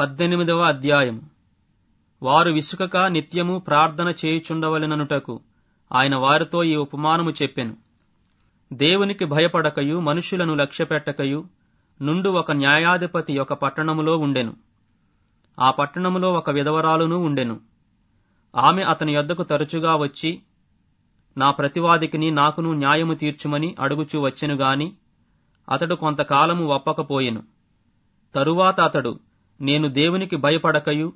పద్దెనిమిదవ అధ్యాయం. వారు విసుకక నిత్యము ప్రార్థన చేయుచుండవలెననుటకు ఆయన వారితో ఈ ఉపమానము చెప్పెను. దేవునికి భయపడకయు మనుషులను లక్ష్యపెట్టకయు నుండు ఒక న్యాయాధిపతి ఒక పట్టణములో ఉండెను. ఆ పట్టణములో ఒక విధవరాలును ఉండెను. ఆమె అతని యొద్దకు తరచుగా వచ్చి నా ప్రతివాదికిని నాకును న్యాయము తీర్చుమని అడుగుచూ వచ్చెను గాని అతడు కొంతకాలము ఒప్పకపోయెను. తరువాత అతడు నేను దేవునికి భయపడకయు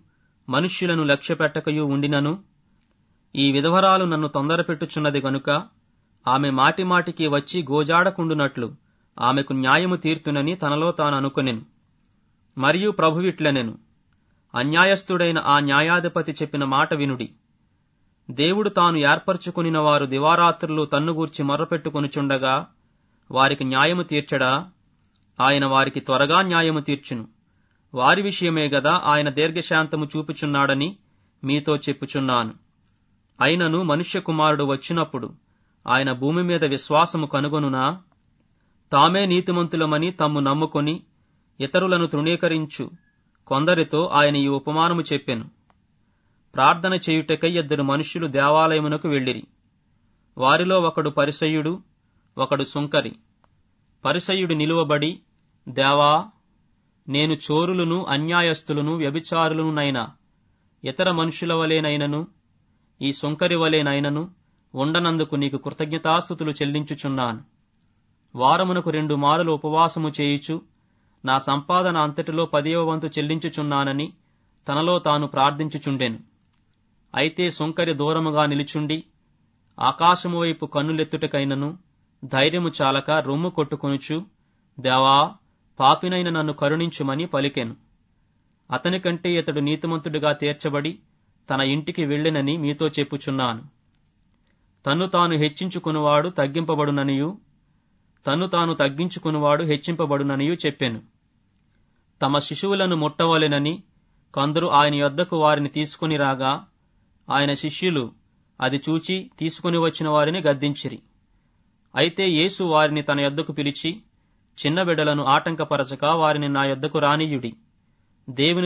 మనుష్యులను లక్ష్యపెట్టకయు ఉండినను. ఈ విధవరాలు నన్ను తొందరపెట్టుచున్నది గనుక ఆమె మాటిమాటికి వచ్చి గోజాడకుండునట్లు ఆమెకు న్యాయము తీర్తునని తనలో తాను అనుకొనెను మరియు ప్రభువిట్లనెను. అన్యాయస్థుడైన ఆ న్యాయాధిపతి చెప్పిన మాట వినుడి. దేవుడు తాను ఏర్పరచుకునిన వారు దివారాత్రులు తన్నుగూర్చి మొర్రపెట్టుకొనుచుండగా వారికి న్యాయము తీర్చడా? ఆయన వారికి త్వరగా న్యాయము తీర్చును. వారి విషయమే గదా ఆయన దీర్ఘశాంతము చూపుచున్నాడని మీతో చెప్పుచున్నాను. అయినను మనుష్య కుమారుడు వచ్చినప్పుడు ఆయన భూమి మీద విశ్వాసము కనుగొనునా? తామే నీతిమంతులమని తమ్ము నమ్ముకొని ఇతరులను తృణీకరించు. కొందరితో ఆయన ఈ ఉపమానము చెప్పెను. ప్రార్థన చేయుటకై ఇద్దరు మనుష్యులు దేవాలయమునకు వెళ్ళిరి. వారిలో ఒకడు పరిసయుడు ఒకడు సుంకరి. పరిసయుడు నిలువబడి దేవా నేను చోరులను అన్యాయస్తులను వ్యభిచారులనునైనా ఇతర మనుషుల వలెనైనను ఈ సొంకరి వలెనైనను ఉండనందుకు నీకు కృతజ్ఞతాస్థుతులు చెల్లించుచున్నాను. వారమునకు రెండు మారులు ఉపవాసము చేయుచు నా సంపాదన అంతటిలో పదివ వంతు చెల్లించుచున్నానని తనలో తాను ప్రార్థించుచుండెను. అయితే సుంకరి దూరముగా నిలుచుండి ఆకాశము వైపు కన్నులెత్తుటకైనను ధైర్యము చాలక రొమ్ము కొట్టుకొనుచు దేవా పాపినైన నన్ను కరుణించుమని పలికెను. అతనికంటే ఇతడు నీతిమంతుడిగా తీర్చబడి తన ఇంటికి వెళ్ళెనని మీతో చెప్పుచున్నాను. తన్ను తాను హెచ్చించుకునివాడు తగ్గింపబడుననియు తన్ను తాను తగ్గించుకునివాడు హెచ్చింపబడుననియు చెప్పెను. తమ శిశువులను ముట్టవలెనని కొందరు ఆయన యొద్దకు వారిని తీసుకుని రాగా ఆయన శిష్యులు అది చూచి తీసుకుని వచ్చిన వారిని గద్దించిరి. అయితే యేసు వారిని తన యొద్దకు పిలిచి చిన్న బిడ్డలను ఆటంకపరచక వారిని నా యొద్దకు రానియుడి. దేవుని